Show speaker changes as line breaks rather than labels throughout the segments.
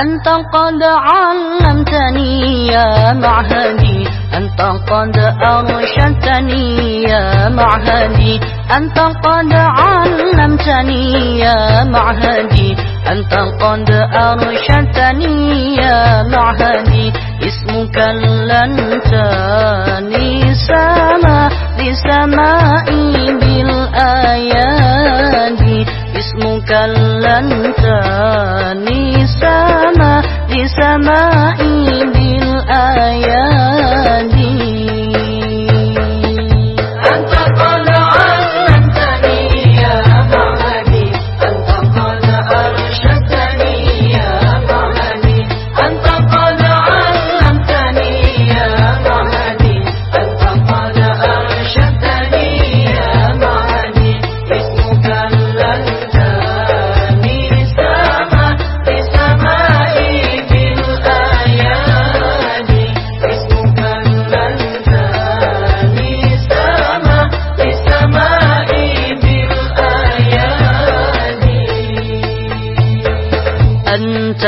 أنت قد علمتني يا معهدي. أنت قد أرشدتني يا معهدي. أنت قد علمتني يا معهدي. أنت قد أرشدتني يا معهدي. اسمك لن تاني سما لسمائي بالآيات. اسمك لن تاني Sama bil ayat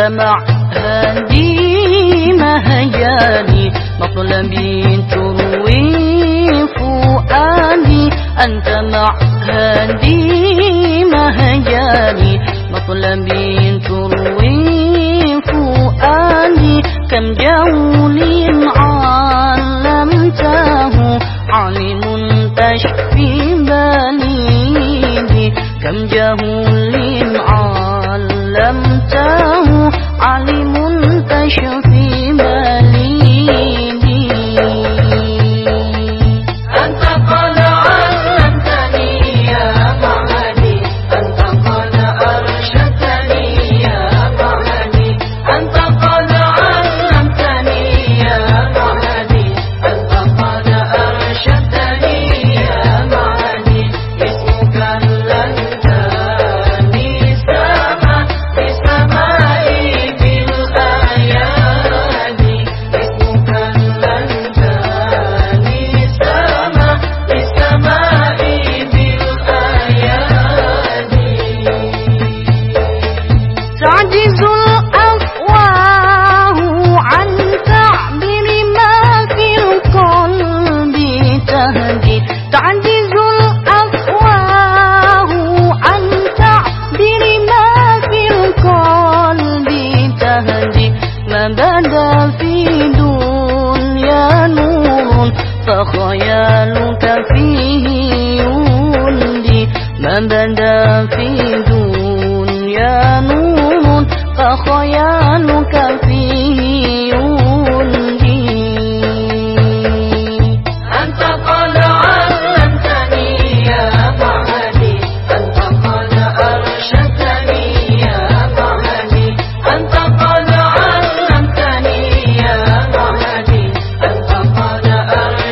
جمع هندي مهياني مطلبي تروي فؤادي أنت مع هندي مهياني مطلبي تروي فؤادي كم جولي علمته علم تشفي بنيدي كم جهول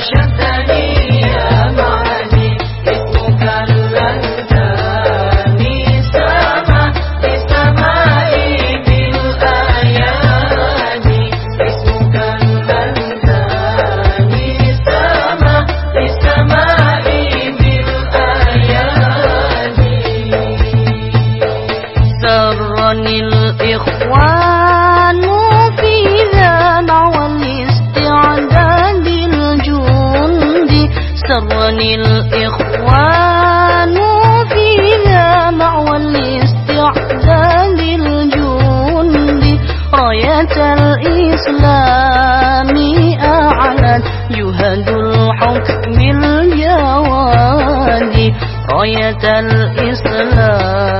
Russian دولة الإسلام أعلن جهد الحكم الجواد راية الإسلام.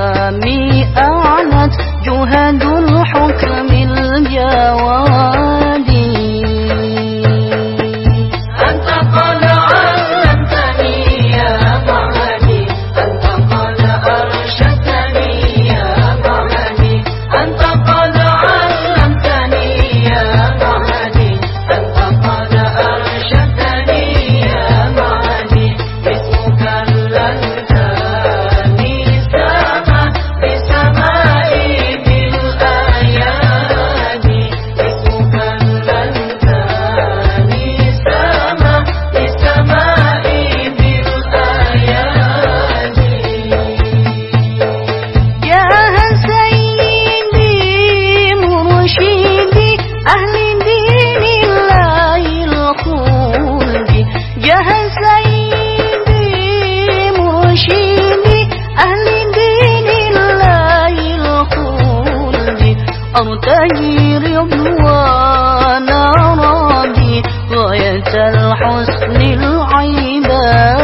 أرتجي رضوان ربي غاية الحسن العباد.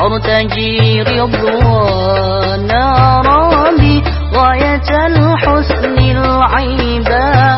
أرتجي رضوان ربي غاية الحسن العباد.